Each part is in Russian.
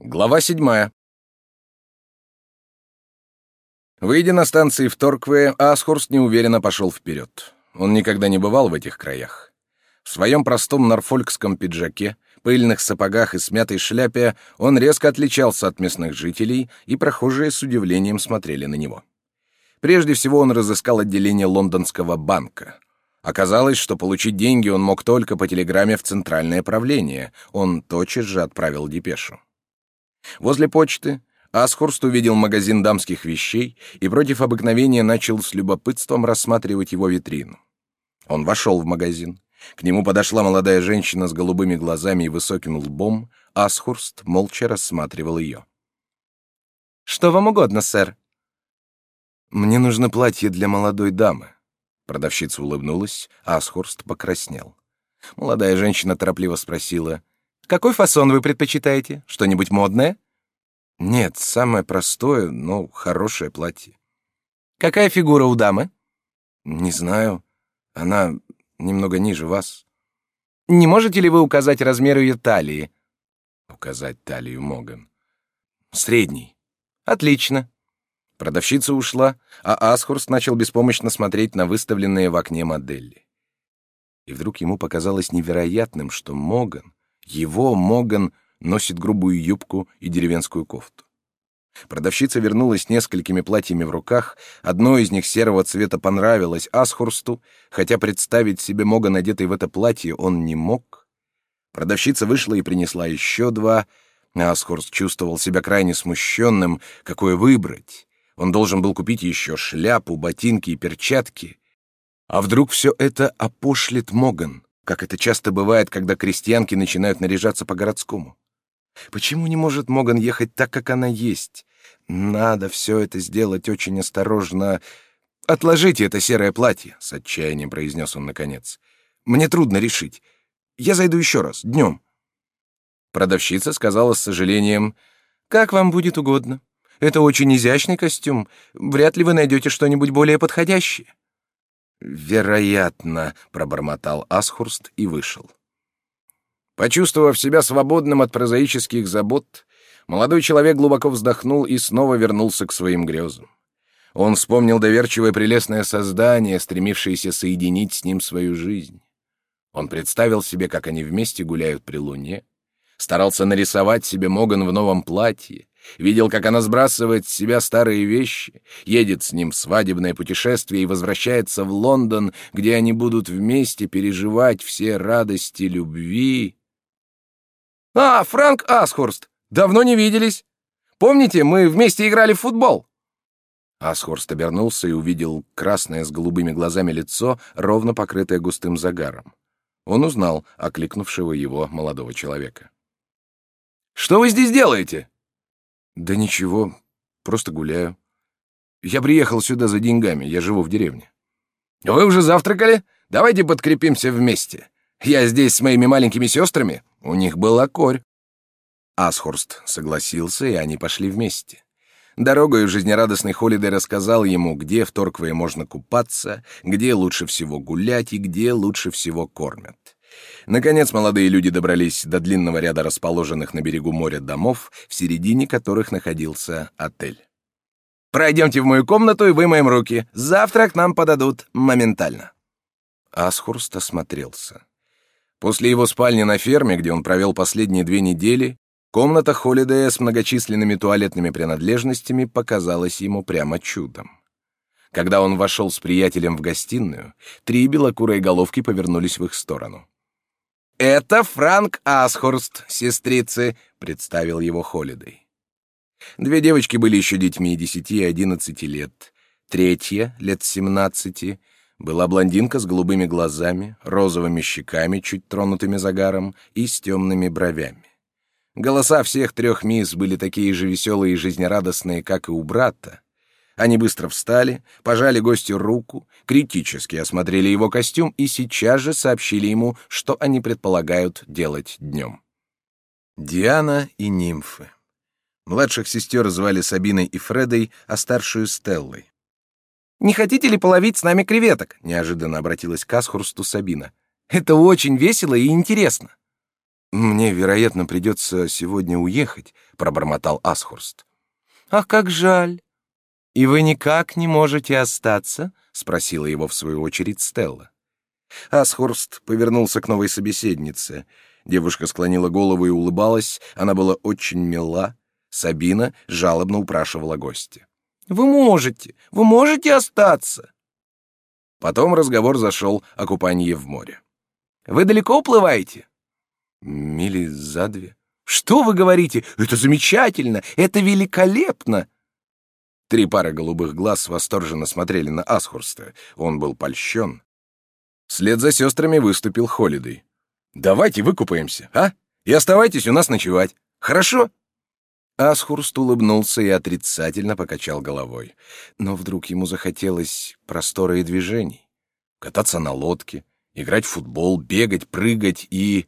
Глава седьмая. Выйдя на станции в Торкве, Асхурст неуверенно пошел вперед. Он никогда не бывал в этих краях. В своем простом норфолькском пиджаке, пыльных сапогах и смятой шляпе он резко отличался от местных жителей, и прохожие с удивлением смотрели на него. Прежде всего он разыскал отделение лондонского банка. Оказалось, что получить деньги он мог только по телеграмме в центральное правление. Он тотчас же отправил депешу. Возле почты Асхурст увидел магазин дамских вещей и против обыкновения начал с любопытством рассматривать его витрину. Он вошел в магазин. К нему подошла молодая женщина с голубыми глазами и высоким лбом. Асхурст молча рассматривал ее. «Что вам угодно, сэр?» «Мне нужно платье для молодой дамы». Продавщица улыбнулась, а Асхурст покраснел. Молодая женщина торопливо спросила, какой фасон вы предпочитаете? Что-нибудь модное? Нет, самое простое, но хорошее платье. Какая фигура у дамы? Не знаю. Она немного ниже вас. Не можете ли вы указать размер ее талии? Указать талию Моган. Средний. Отлично. Продавщица ушла, а Асхурст начал беспомощно смотреть на выставленные в окне модели. И вдруг ему показалось невероятным, что Моган его Моган носит грубую юбку и деревенскую кофту. Продавщица вернулась с несколькими платьями в руках, одно из них серого цвета понравилось Асхурсту, хотя представить себе Моган одетый в это платье он не мог. Продавщица вышла и принесла еще два. Асхурст чувствовал себя крайне смущенным, какое выбрать. Он должен был купить еще шляпу, ботинки и перчатки. А вдруг все это опошлит Моган? Как это часто бывает, когда крестьянки начинают наряжаться по-городскому. Почему не может Моган ехать так, как она есть? Надо все это сделать очень осторожно. «Отложите это серое платье», — с отчаянием произнес он наконец. «Мне трудно решить. Я зайду еще раз, днем». Продавщица сказала с сожалением, «Как вам будет угодно. Это очень изящный костюм. Вряд ли вы найдете что-нибудь более подходящее». «Вероятно», — пробормотал Асхурст и вышел. Почувствовав себя свободным от прозаических забот, молодой человек глубоко вздохнул и снова вернулся к своим грезам. Он вспомнил доверчивое прелестное создание, стремившееся соединить с ним свою жизнь. Он представил себе, как они вместе гуляют при луне, старался нарисовать себе Моган в новом платье, Видел, как она сбрасывает с себя старые вещи, едет с ним в свадебное путешествие и возвращается в Лондон, где они будут вместе переживать все радости любви. «А, Фрэнк Асхурст! Давно не виделись! Помните, мы вместе играли в футбол?» Асхурст обернулся и увидел красное с голубыми глазами лицо, ровно покрытое густым загаром. Он узнал окликнувшего его молодого человека. «Что вы здесь делаете?» Да ничего, просто гуляю. Я приехал сюда за деньгами, я живу в деревне. Вы уже завтракали? Давайте подкрепимся вместе. Я здесь с моими маленькими сестрами. У них была корь. Асхурст согласился, и они пошли вместе. Дорогой жизнерадостный Холидей рассказал ему, где в Торквее можно купаться, где лучше всего гулять и где лучше всего кормят. Наконец молодые люди добрались до длинного ряда расположенных на берегу моря домов, в середине которых находился отель. «Пройдемте в мою комнату и вымоем руки. Завтрак нам подадут моментально». Асхурст осмотрелся. После его спальни на ферме, где он провел последние две недели, комната Холидея с многочисленными туалетными принадлежностями показалась ему прямо чудом. Когда он вошел с приятелем в гостиную, три белокурые головки повернулись в их сторону. «Это Франк Асхурст, сестрицы», — представил его Холидей. Две девочки были еще детьми десяти и одиннадцати лет. Третья, лет семнадцати, была блондинка с голубыми глазами, розовыми щеками, чуть тронутыми загаром, и с темными бровями. Голоса всех трех мисс были такие же веселые и жизнерадостные, как и у брата, они быстро встали, пожали гостю руку, критически осмотрели его костюм и сейчас же сообщили ему, что они предполагают делать днем. Диана и нимфы. Младших сестер звали Сабиной и Фредой, а старшую — Стеллой. «Не хотите ли половить с нами креветок?» — неожиданно обратилась к Асхурсту Сабина. «Это очень весело и интересно». «Мне, вероятно, придется сегодня уехать», — пробормотал Асхурст. «Ах, как жаль! И вы никак не можете остаться?» — спросила его в свою очередь Стелла. Асхурст повернулся к новой собеседнице. Девушка склонила голову и улыбалась, она была очень мила. Сабина жалобно упрашивала гостя. «Вы можете, вы можете остаться!» Потом разговор зашел о купании в море. «Вы далеко уплываете?» «Мили за две». «Что вы говорите? Это замечательно! Это великолепно!» Три пары голубых глаз восторженно смотрели на Асхурста. Он был польщен. Вслед за сестрами выступил Холидей. «Давайте выкупаемся, а? И оставайтесь у нас ночевать. Хорошо?» Асхурст улыбнулся и отрицательно покачал головой. Но вдруг ему захотелось простора и движений. Кататься на лодке, играть в футбол, бегать, прыгать и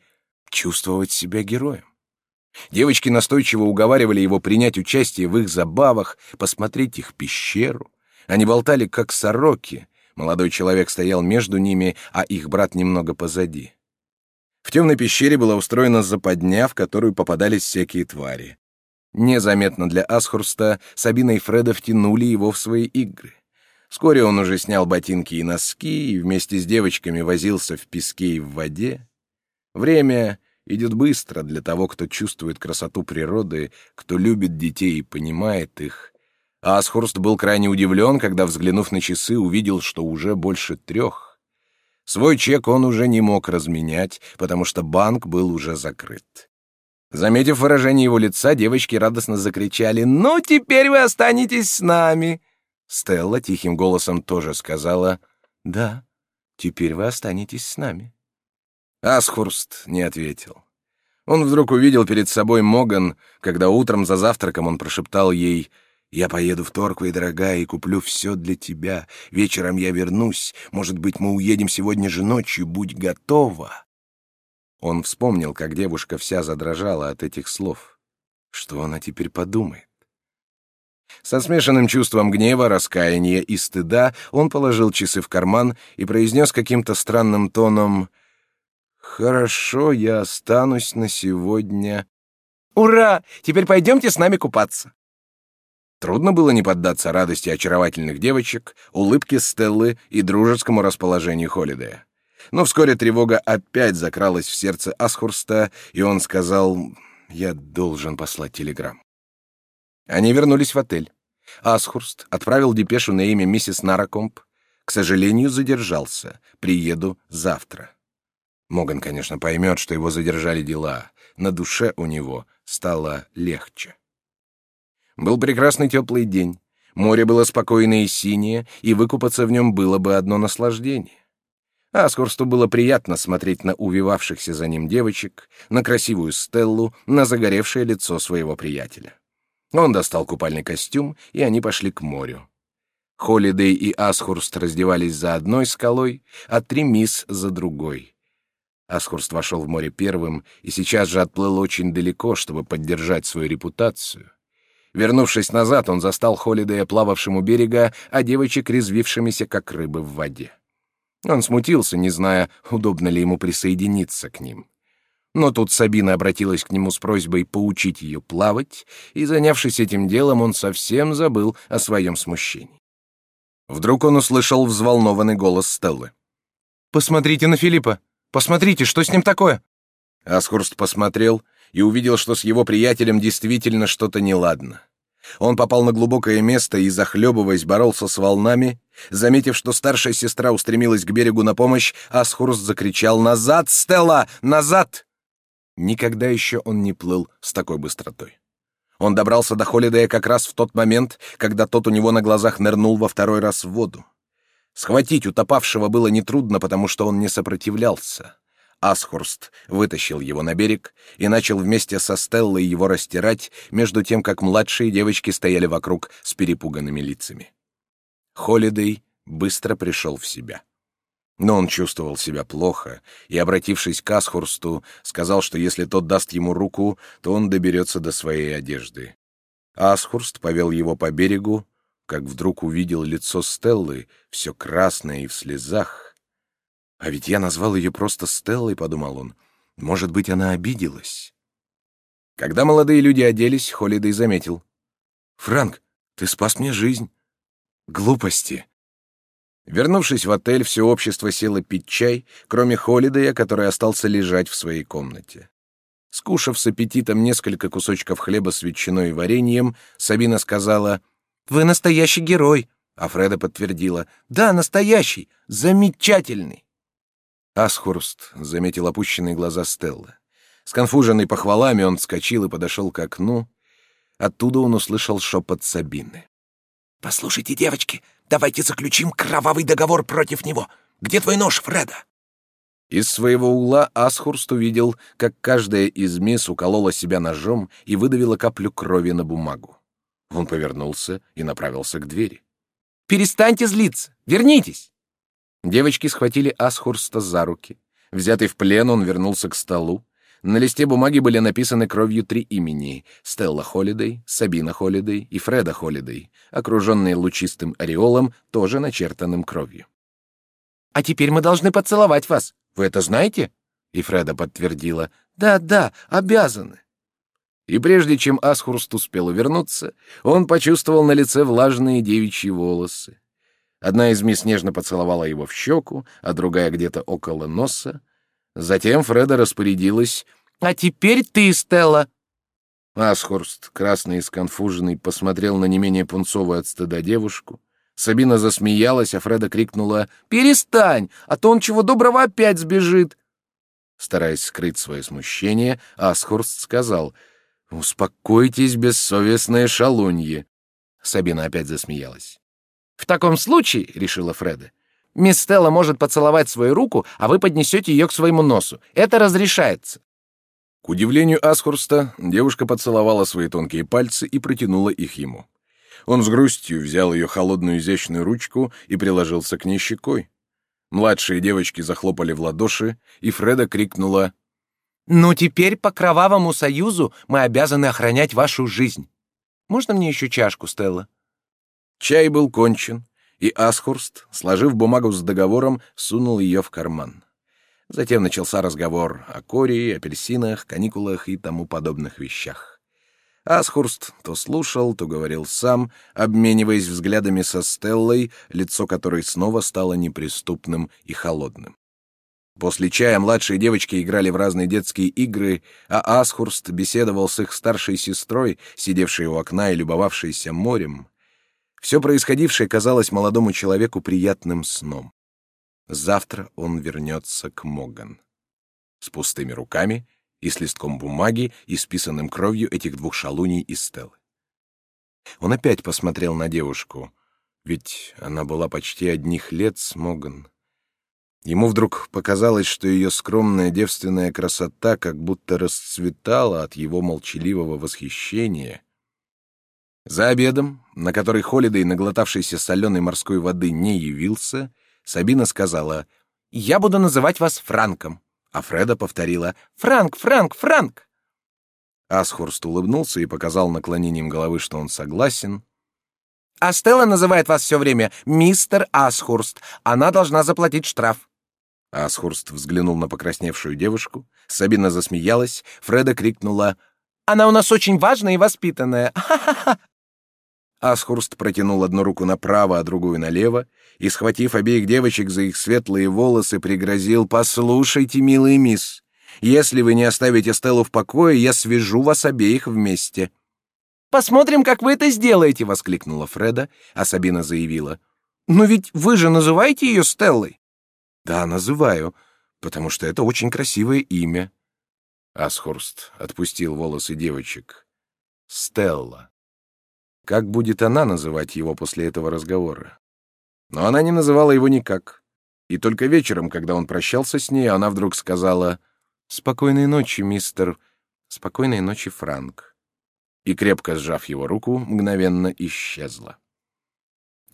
чувствовать себя героем. Девочки настойчиво уговаривали его принять участие в их забавах, посмотреть их пещеру. Они болтали, как сороки. Молодой человек стоял между ними, а их брат немного позади. В темной пещере была устроена западня, в которую попадались всякие твари. Незаметно для Асхурста Сабина и Фреда втянули его в свои игры. Вскоре он уже снял ботинки и носки и вместе с девочками возился в песке и в воде. Время идет быстро для того, кто чувствует красоту природы, кто любит детей и понимает их. А Асхурст был крайне удивлен, когда, взглянув на часы, увидел, что уже больше трех. Свой чек он уже не мог разменять, потому что банк был уже закрыт. Заметив выражение его лица, девочки радостно закричали «Ну, теперь вы останетесь с нами!» Стелла тихим голосом тоже сказала «Да, теперь вы останетесь с нами». Асхурст не ответил. Он вдруг увидел перед собой Моган, когда утром за завтраком он прошептал ей «Я поеду в Торквей, дорогая, и куплю все для тебя. Вечером я вернусь. Может быть, мы уедем сегодня же ночью. Будь готова». Он вспомнил, как девушка вся задрожала от этих слов. Что она теперь подумает? Со смешанным чувством гнева, раскаяния и стыда он положил часы в карман и произнес каким-то странным тоном «Хорошо, я останусь на сегодня». «Ура! Теперь пойдемте с нами купаться». Трудно было не поддаться радости очаровательных девочек, улыбке Стеллы и дружескому расположению Холидея. Но вскоре тревога опять закралась в сердце Асхурста, и он сказал, «Я должен послать телеграмму». Они вернулись в отель. Асхурст отправил депешу на имя миссис Наракомп. К сожалению, задержался. Приеду завтра. Моган, конечно, поймет, что его задержали дела. На душе у него стало легче. Был прекрасный теплый день. Море было спокойное и синее, и выкупаться в нем было бы одно наслаждение. Аскорсту было приятно смотреть на увивавшихся за ним девочек, на красивую Стеллу, на загоревшее лицо своего приятеля. Он достал купальный костюм, и они пошли к морю. Холидей и Асхурст раздевались за одной скалой, а Тремис — за другой. Асхурст вошел в море первым и сейчас же отплыл очень далеко, чтобы поддержать свою репутацию. Вернувшись назад, он застал Холидея плававшим у берега, а девочек резвившимися, как рыбы в воде. Он смутился, не зная, удобно ли ему присоединиться к ним. Но тут Сабина обратилась к нему с просьбой поучить ее плавать, и, занявшись этим делом, он совсем забыл о своем смущении. Вдруг он услышал взволнованный голос Стеллы. «Посмотрите на Филиппа! Посмотрите, что с ним такое?» Асхурст посмотрел и увидел, что с его приятелем действительно что-то неладно. Он попал на глубокое место и, захлебываясь, боролся с волнами. Заметив, что старшая сестра устремилась к берегу на помощь, Асхурст закричал «Назад, Стелла! Назад!» Никогда еще он не плыл с такой быстротой. Он добрался до Холидея как раз в тот момент, когда тот у него на глазах нырнул во второй раз в воду. Схватить утопавшего было нетрудно, потому что он не сопротивлялся. Асхурст вытащил его на берег и начал вместе со Стеллой его растирать, между тем, как младшие девочки стояли вокруг с перепуганными лицами. Холидей быстро пришел в себя. Но он чувствовал себя плохо и, обратившись к Асхурсту, сказал, что если тот даст ему руку, то он доберется до своей одежды. Асхурст повел его по берегу, как вдруг увидел лицо Стеллы, все красное и в слезах. «А ведь я назвал ее просто Стеллой», — подумал он. Может быть, она обиделась. Когда молодые люди оделись, Холидей заметил. «Франк, ты спас мне жизнь». «Глупости». Вернувшись в отель, все общество село пить чай, кроме Холидея, который остался лежать в своей комнате. Скушав с аппетитом несколько кусочков хлеба с ветчиной и вареньем, Сабина сказала «Вы настоящий герой», а Фреда подтвердила «Да, настоящий, замечательный». Асхурст заметил опущенные глаза Стеллы. Сконфуженный похвалами, он вскочил и подошел к окну. Оттуда он услышал шепот Сабины. «Послушайте, девочки, давайте заключим кровавый договор против него. Где твой нож, Фреда?» Из своего угла Асхурст увидел, как каждая из мисс уколола себя ножом и выдавила каплю крови на бумагу. Он повернулся и направился к двери. «Перестаньте злиться! Вернитесь!» Девочки схватили Асхурста за руки. Взятый в плен, он вернулся к столу. На листе бумаги были написаны кровью три имени — Стелла Холидей, Сабина Холидей и Фреда Холидей, окруженные лучистым ореолом, тоже начертанным кровью. «А теперь мы должны поцеловать вас. Вы это знаете?» И Фреда подтвердила. «Да, да, обязаны». И прежде чем Асхурст успел вернуться, он почувствовал на лице влажные девичьи волосы. Одна из мисс нежно поцеловала его в щеку, а другая где-то около носа. Затем Фреда распорядилась. «А теперь ты, Стелла!» Асхурст, красный и сконфуженный, посмотрел на не менее пунцовую от стыда девушку. Сабина засмеялась, а Фреда крикнула «Перестань, а то он чего доброго опять сбежит!» Стараясь скрыть свое смущение, Асхурст сказал «Успокойтесь, бессовестные шалуньи!» Сабина опять засмеялась. «В таком случае, — решила Фреда, — мисс Стелла может поцеловать свою руку, а вы поднесете ее к своему носу. Это разрешается». К удивлению Асхурста, девушка поцеловала свои тонкие пальцы и протянула их ему. Он с грустью взял ее холодную изящную ручку и приложился к ней щекой. Младшие девочки захлопали в ладоши, и Фреда крикнула «Ну теперь по кровавому союзу мы обязаны охранять вашу жизнь. Можно мне еще чашку, Стелла?» Чай был кончен, и Асхурст, сложив бумагу с договором, сунул ее в карман. Затем начался разговор о кории, апельсинах, каникулах и тому подобных вещах. Асхурст то слушал, то говорил сам, обмениваясь взглядами со Стеллой, лицо которой снова стало неприступным и холодным. После чая младшие девочки играли в разные детские игры, а Асхурст беседовал с их старшей сестрой, сидевшей у окна и любовавшейся морем. Все происходившее казалось молодому человеку приятным сном. Завтра он вернется к Моган. С пустыми руками — и с листком бумаги, исписанным кровью этих двух шалуней из стелы. Он опять посмотрел на девушку, ведь она была почти одних лет с Моган. Ему вдруг показалось, что ее скромная девственная красота как будто расцветала от его молчаливого восхищения. За обедом, на который Холидей, наглотавшийся соленой морской воды, не явился, Сабина сказала, «Я буду называть вас Франком». А Фреда повторила «Франк, Франк, Франк!». Асхурст улыбнулся и показал наклонением головы, что он согласен. «А Стелла называет вас все время мистер Асхурст. Она должна заплатить штраф». Асхурст взглянул на покрасневшую девушку. Сабина засмеялась. Фреда крикнула «Она у нас очень важная и воспитанная! Ха-ха-ха!» Асхурст протянул одну руку направо, а другую налево, и, схватив обеих девочек за их светлые волосы, пригрозил «Послушайте, милый мисс, если вы не оставите Стеллу в покое, я свяжу вас обеих вместе». «Посмотрим, как вы это сделаете!» — воскликнула Фреда, а Сабина заявила. «Но ведь вы же называете ее Стеллой?» «Да, называю, потому что это очень красивое имя». Асхурст отпустил волосы девочек. «Стелла». Как будет она называть его после этого разговора? Но она не называла его никак. И только вечером, когда он прощался с ней, она вдруг сказала «Спокойной ночи, мистер... Спокойной ночи, Франк». И, крепко сжав его руку, мгновенно исчезла.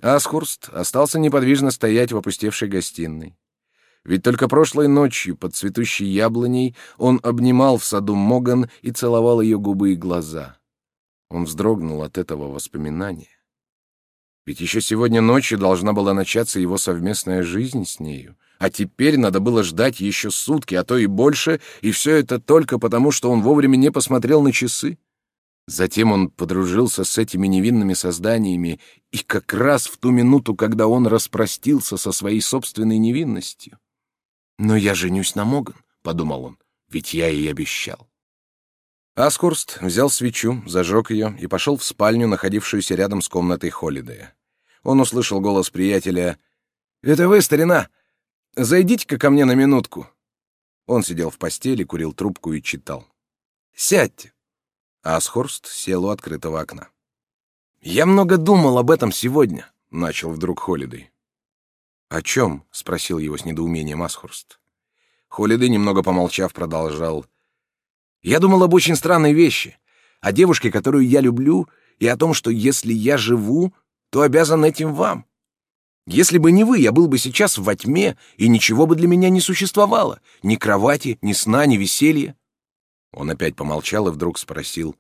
Асхурст остался неподвижно стоять в опустевшей гостиной. Ведь только прошлой ночью под цветущей яблоней он обнимал в саду Моган и целовал ее губы и глаза. Он вздрогнул от этого воспоминания. Ведь еще сегодня ночью должна была начаться его совместная жизнь с нею. А теперь надо было ждать еще сутки, а то и больше, и все это только потому, что он вовремя не посмотрел на часы. Затем он подружился с этими невинными созданиями, и как раз в ту минуту, когда он распростился со своей собственной невинностью. «Но я женюсь на Моган», — подумал он, — «ведь я ей обещал». Аскурст взял свечу, зажег ее и пошел в спальню, находившуюся рядом с комнатой Холидея. Он услышал голос приятеля. «Это вы, старина? Зайдите-ка ко мне на минутку». Он сидел в постели, курил трубку и читал. «Сядьте». Асхорст сел у открытого окна. «Я много думал об этом сегодня», — начал вдруг Холидей. «О чем?» — спросил его с недоумением Асхорст. Холидей, немного помолчав, продолжал. «Я думал об очень странной вещи, о девушке, которую я люблю, и о том, что если я живу, то обязан этим вам. Если бы не вы, я был бы сейчас во тьме, и ничего бы для меня не существовало, ни кровати, ни сна, ни веселья. Он опять помолчал и вдруг спросил.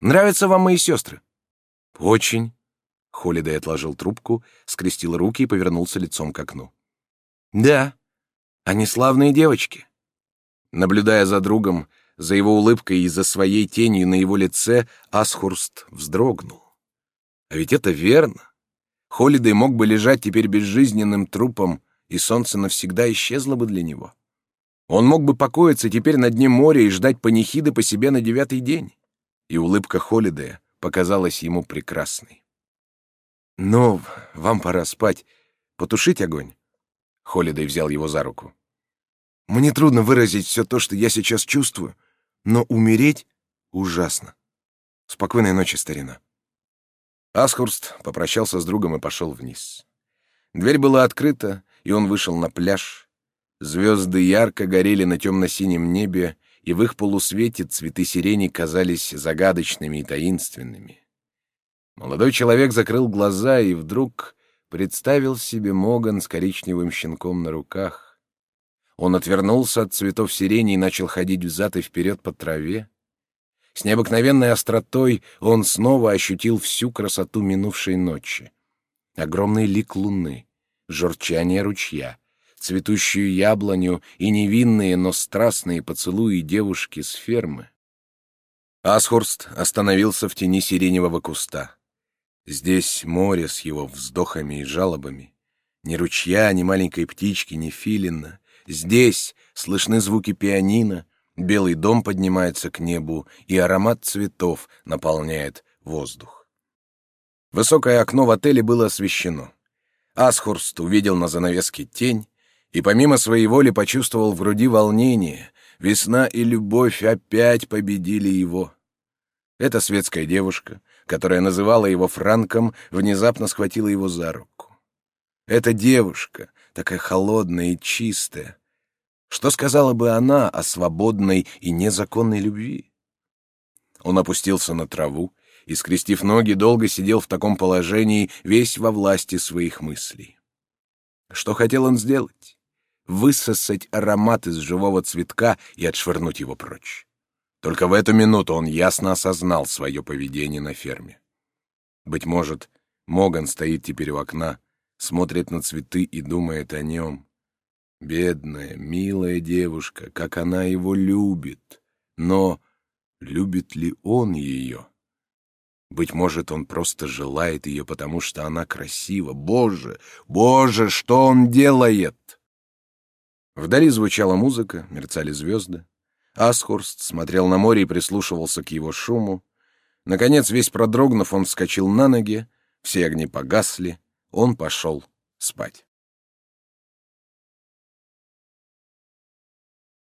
«Нравятся вам мои сестры?» «Очень». Холидей отложил трубку, скрестил руки и повернулся лицом к окну. «Да, они славные девочки». Наблюдая за другом, за его улыбкой и за своей тенью на его лице, Асхурст вздрогнул. А ведь это верно. Холидей мог бы лежать теперь безжизненным трупом, и солнце навсегда исчезло бы для него. Он мог бы покоиться теперь на дне моря и ждать панихиды по себе на девятый день. И улыбка Холидея показалась ему прекрасной. «Ну, вам пора спать. Потушить огонь?» Холидей взял его за руку. «Мне трудно выразить все то, что я сейчас чувствую, но умереть ужасно. Спокойной ночи, старина». Асхурст попрощался с другом и пошел вниз. Дверь была открыта, и он вышел на пляж, Звезды ярко горели на темно-синем небе, и в их полусвете цветы сирени казались загадочными и таинственными. Молодой человек закрыл глаза и вдруг представил себе Моган с коричневым щенком на руках. Он отвернулся от цветов сирени и начал ходить взад и вперед по траве. С необыкновенной остротой он снова ощутил всю красоту минувшей ночи. Огромный лик луны, журчание ручья, цветущую яблоню и невинные, но страстные поцелуи девушки с фермы. Асхурст остановился в тени сиреневого куста. Здесь море с его вздохами и жалобами. Ни ручья, ни маленькой птички, ни филина. Здесь слышны звуки пианино, белый дом поднимается к небу, и аромат цветов наполняет воздух. Высокое окно в отеле было освещено. Асхурст увидел на занавеске тень, и помимо своей воли почувствовал в груди волнение. Весна и любовь опять победили его. Эта светская девушка, которая называла его Франком, внезапно схватила его за руку. Эта девушка, такая холодная и чистая. Что сказала бы она о свободной и незаконной любви? Он опустился на траву и, скрестив ноги, долго сидел в таком положении, весь во власти своих мыслей. Что хотел он сделать? высосать аромат из живого цветка и отшвырнуть его прочь. Только в эту минуту он ясно осознал свое поведение на ферме. Быть может, Моган стоит теперь у окна, смотрит на цветы и думает о нем. Бедная, милая девушка, как она его любит. Но любит ли он ее? Быть может, он просто желает ее, потому что она красива. Боже, боже, что он делает? Вдали звучала музыка, мерцали звезды. Асхурст смотрел на море и прислушивался к его шуму. Наконец, весь продрогнув, он вскочил на ноги, все огни погасли, он пошел спать.